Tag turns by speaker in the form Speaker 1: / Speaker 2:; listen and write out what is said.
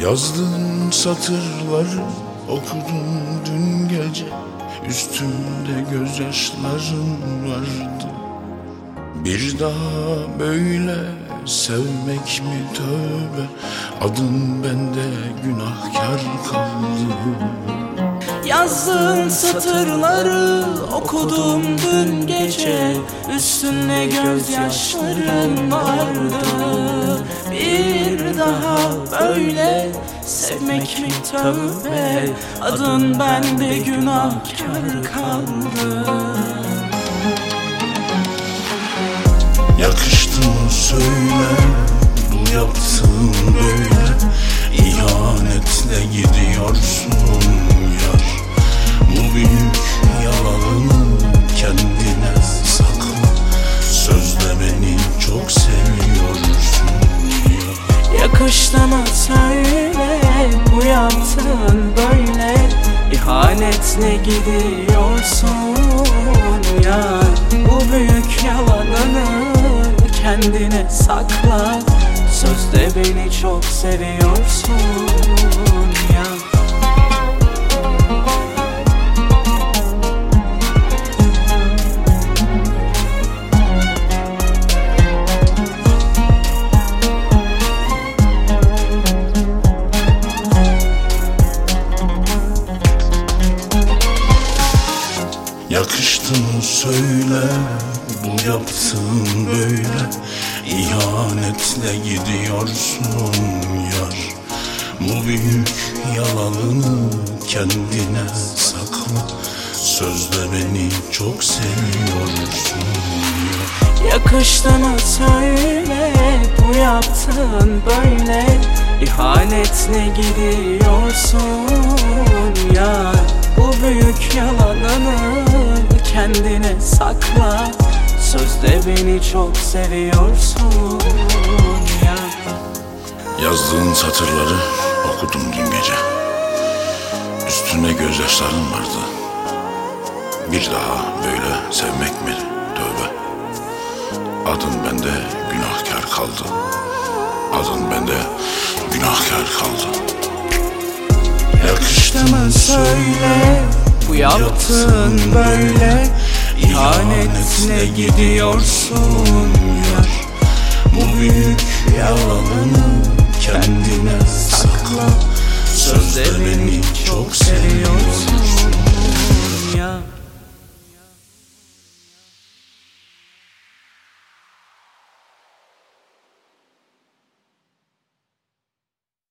Speaker 1: Yazdığın satırları okudum dün gece. Üstümde gözyaşların vardı. Bir daha böyle sevmek mi? Tövbe. Adın bende günahkar kaldı.
Speaker 2: Yazdığın satırları okudum dün gece. Üstünde gözyaşların vardı daha böyle sevmek mi tövbe? Adın bende günahkar kaldı.
Speaker 1: Yakıştı mı söyle bu yaptığın böyle. İhanetle gidiyorsun yar. Bu büyük
Speaker 2: mı söyle. Bu yaptığın böyle. İhanetle gidiyorsun? Ya Bu büyük yalanını kendine sakla. Sözde beni çok seviyorsun. Ya
Speaker 1: Yakıştı mı söyle bu yaptığın böyle. İhanetle gidiyorsun yar. Bu büyük yalanını kendine sakla. Sözde beni çok seviyorsun ya
Speaker 2: Yakıştı mı söyle bu yaptığın böyle. İhanetle gidiyorsun ya Bu büyük yalanını kendine sakla. Sözde beni çok seviyorsun ya.
Speaker 1: Yazdığın satırları okudum dün gece. Üstüne gözyaşların vardı. Bir daha böyle sevmek mi? Tövbe. Adın bende günahkar kaldı. Adın bende günahkar kaldı. Yakıştı mı söyle
Speaker 2: Bu yaptığın böyle? İhanetle gidiyorsun
Speaker 1: yar. Bu büyük yalanını